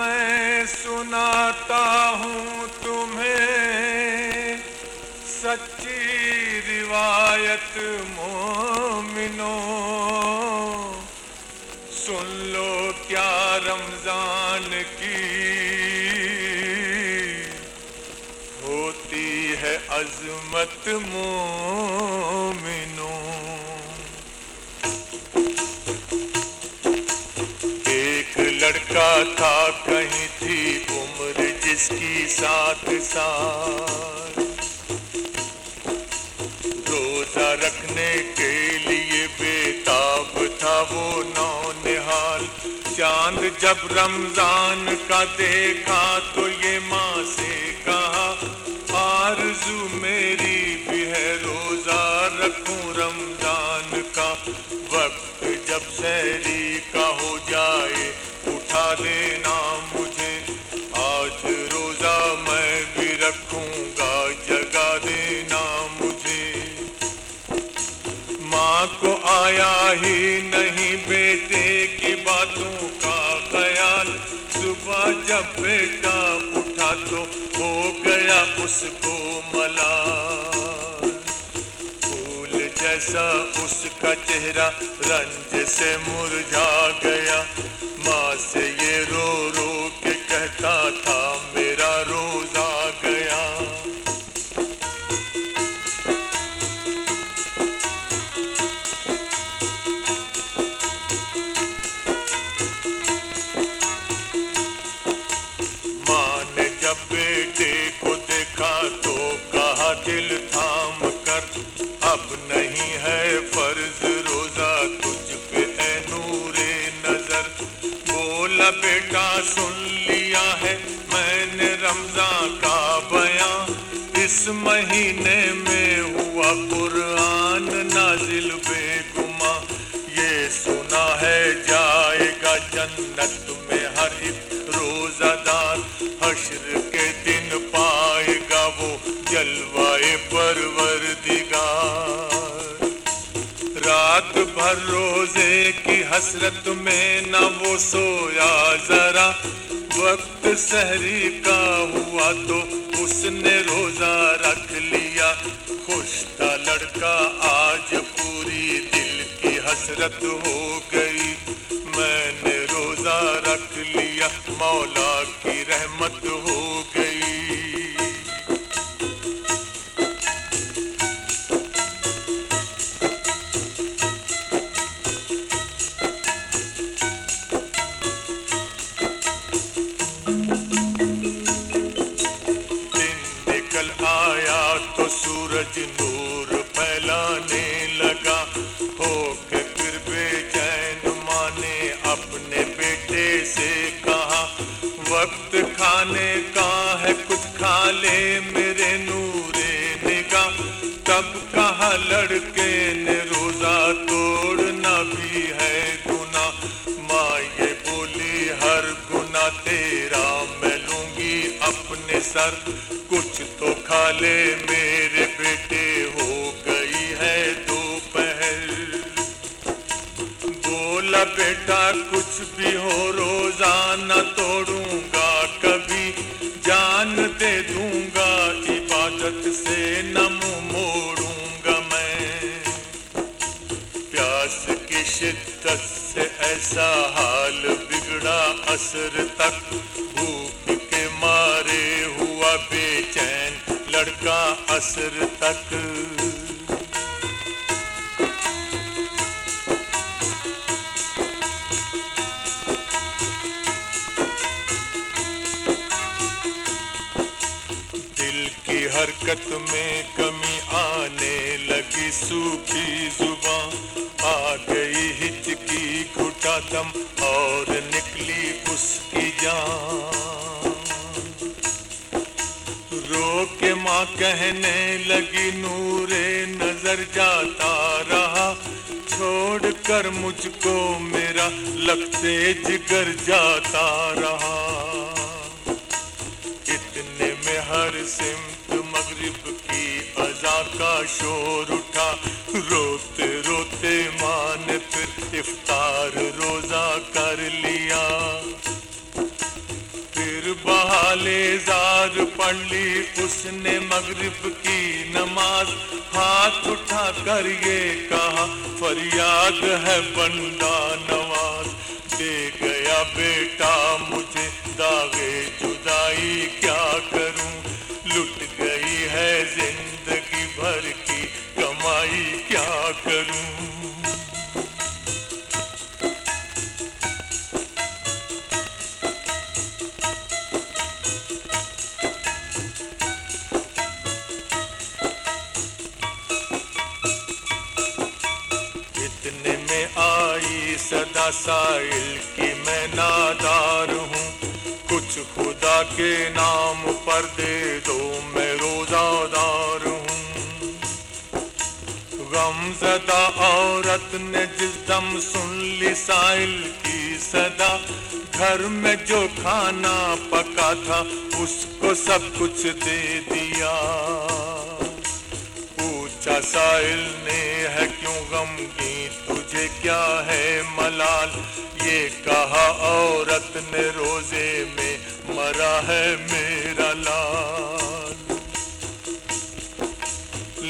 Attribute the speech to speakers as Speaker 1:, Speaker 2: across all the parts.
Speaker 1: मैं सुनाता हूँ तुम्हें सच्ची रिवायत मोमिनो। सुन लो क्या रमज़ान की होती है अजमत मोमिनो। लड़का था, कहीं थी उम्र जिसकी साथ साल। रोजा रखने के लिए बेताब था वो नौ निहाल चाँद जब रमज़ान का देखा तो ये माँ से कहा, आरज़ू मेरी भी है रोजा देना मुझे। आज रोजा मैं भी रखूँगा, जगा देना मुझे। माँ को आया ही नहीं बेटे की बातों का ख्याल। सुबह जब बेटा उठा तो हो गया उसको मला जैसा उसका चेहरा रंज से मुरझा गया। माँ से ये रो रो के कहता था सुना है, जाएगा जन्नत में हर एक रोजादार। हश्र के दिन पाएगा वो जलवाए परवर रात भर रोज़े की हसरत में न वो सोया जरा। वक्त सहरी का हुआ तो उसने रोजा रख लिया। खुश था लड़का दिल की हसरत हो गई। मैंने रोजा रख लिया, मौला की रहमत हो गई। दिन निकल आया तो सूरज नूर सर, कुछ तो खा ले मेरे बेटे हो गई है दोपहर। बोला, बेटा, कुछ भी हो रोज़ाना तोड़ूँगा, कभी जान दे दूँगा, इबादत से न मोड़ूँगा मैं। प्यास की शिद्दत से ऐसा हाल बिगड़ा असर तक, भूख असर तक। दिल की हरकत में कमी आने लगी, सूखी ज़ुबान आ गई, हिचकी घुटा दम और नज़र जाता रहा छोड़ कर मुझको मेरा लगते जिगर जाता रहा। इतने में हर सिमत मगरिब की अजा का शोर उठा रोते रोते मान फिर इफ्तार हज़ार पढ़ ली उसने मगरिब की नमाज़। हाथ उठा कर ये कहा, फरियाद है बंदा नवाज़। दे गया बेटा मुझे दावे, जुदाई क्या करूँ? लुट खुदा के नाम पर दे दो, मैं रोजादार हूँ। गमजदा औरत ने जिस दम सुन ली साइल की सदा, घर में जो खाना पका था, उसको सब कुछ दे दिया। पूछा साइल ने है क्यों गमगी तुझे क्या है मलाल? ये कहा, औरत ने रोज़े में मरा है मेरा लाल।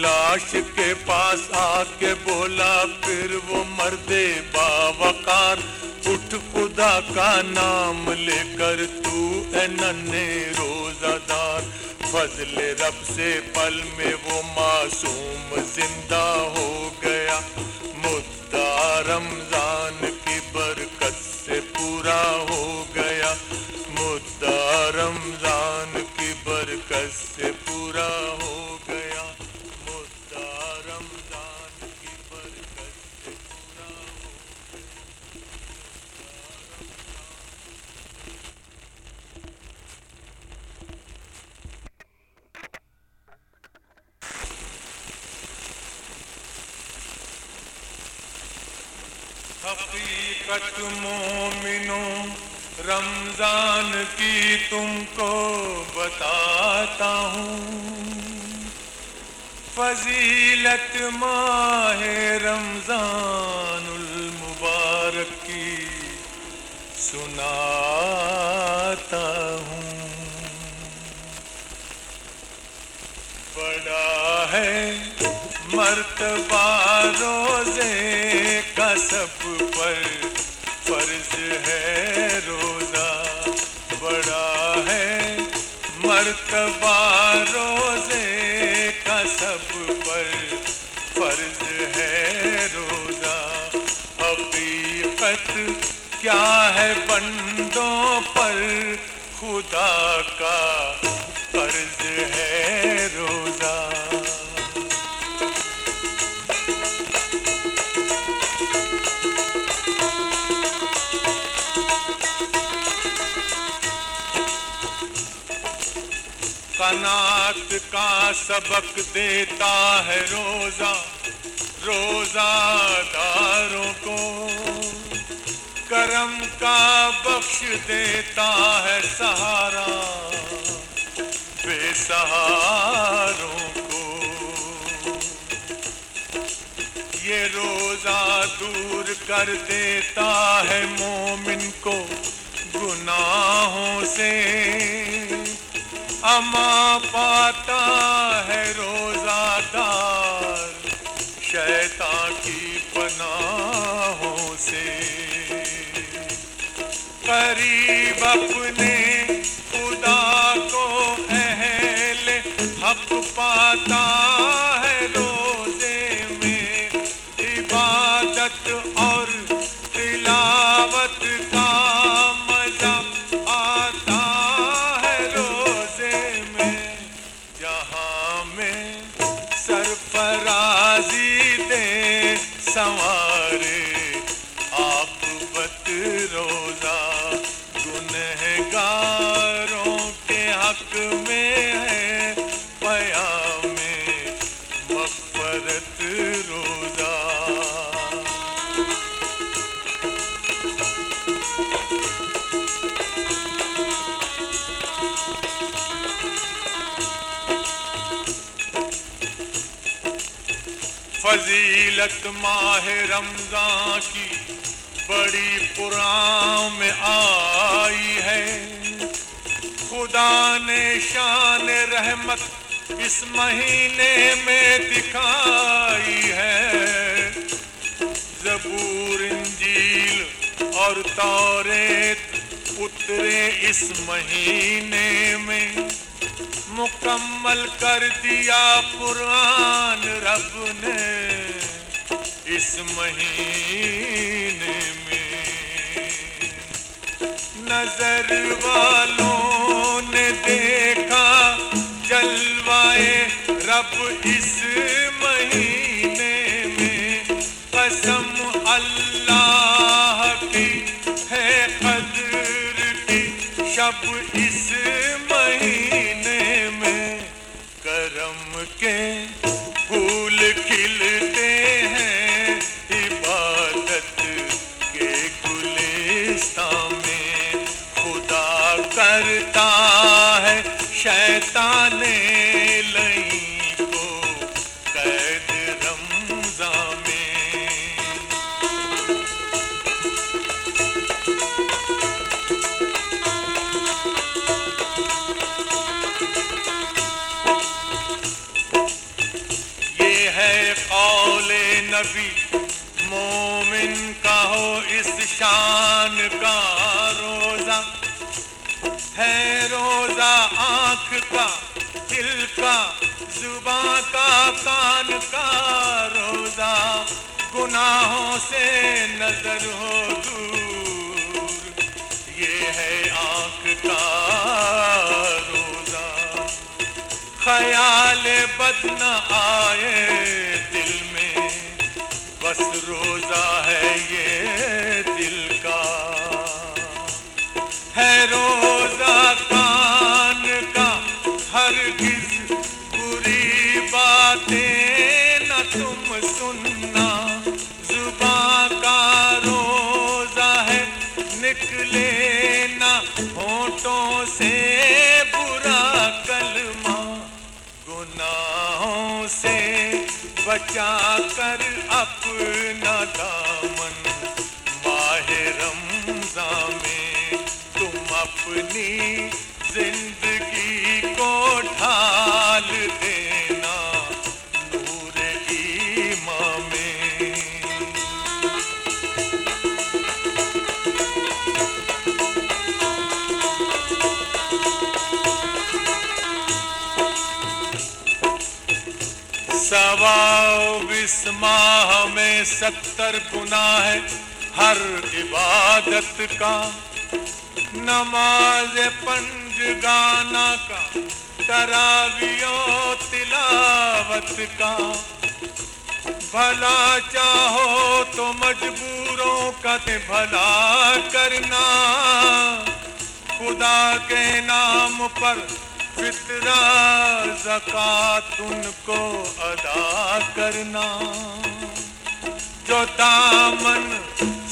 Speaker 1: लाश के पास आके बोला, फिर वो मर्दे बावकार, उठ खुदा का नाम लेकर तू ए नन्हे रोजादार। फजले रब से पल में वो मासूम ज़िंदा हो गया। मुद्दा हकीकत मोमिनों, रमज़ान की तुमको बताता हूँ। फजीलत माह रमजानुल मुबारक की सुनाता हूँ। बड़ा है मर्तबा रोज़े का सब पर फ़र्ज़ है रोजा। बड़ा है मर्तबा रोज़े का सब पर फ़र्ज़ है रोजा। हकीकत क्या है बंदों पर? खुदा का फ़र्ज़ है का सबक देता है रोजा रोजादारों को। करम का बख्श देता है सहारा, बेसहारों को। ये रोजा दूर कर देता है मोमिन को गुनाहों से। अमा पाता है रोजादार शैता की पनाहों से। करीब अपने खुदा को अहल हक पाता 像我 फजीलत माह रमज़ान की बड़ी पुराण में आई है। खुदा ने शान रहमत इस महीने में दिखाई है। जबूर, इंजील और तौरेत उतरे इस महीने में। मुकम्मल कर दिया कुरान रब ने इस महीने में। नज़र वालों ने देखा, जलवाए रब इस महीने में। कसम अल्लाह की है कदर की शब इस महीने जुबा का कान का रोजा, गुनाहों से नज़र हो दूर। ये है आँख का रोजा। ख्याल बद न आए दिल में, बस रोजा है ये दिल का। है रोजा कान का, हर किस बचा कर अपना दामन। माह रमजा में तुम अपनी ज़िंदगी सवाबिस माह में सत्तर गुना है हर इबादत का। नमाज़ पंज गाना का तरावियो तिलावत का। भला चाहो तो मजबूरों का ते भला करना। खुदा के नाम पर फितरा जक़ात उनको अदा करना। जो दामन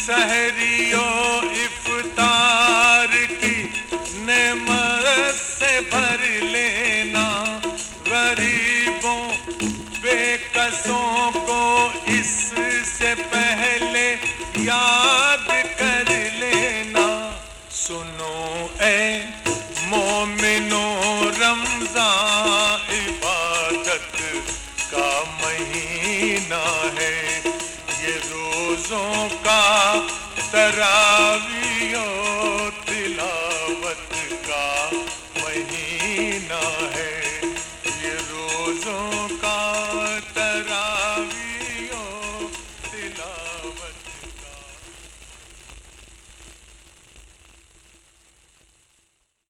Speaker 1: सहरियो इफ्तार की नेमत से भर लेना। गरीबों, बेकसों को इससे पहले याद कर लेना। सुनो ए मोमिनो रोजों का तरावियो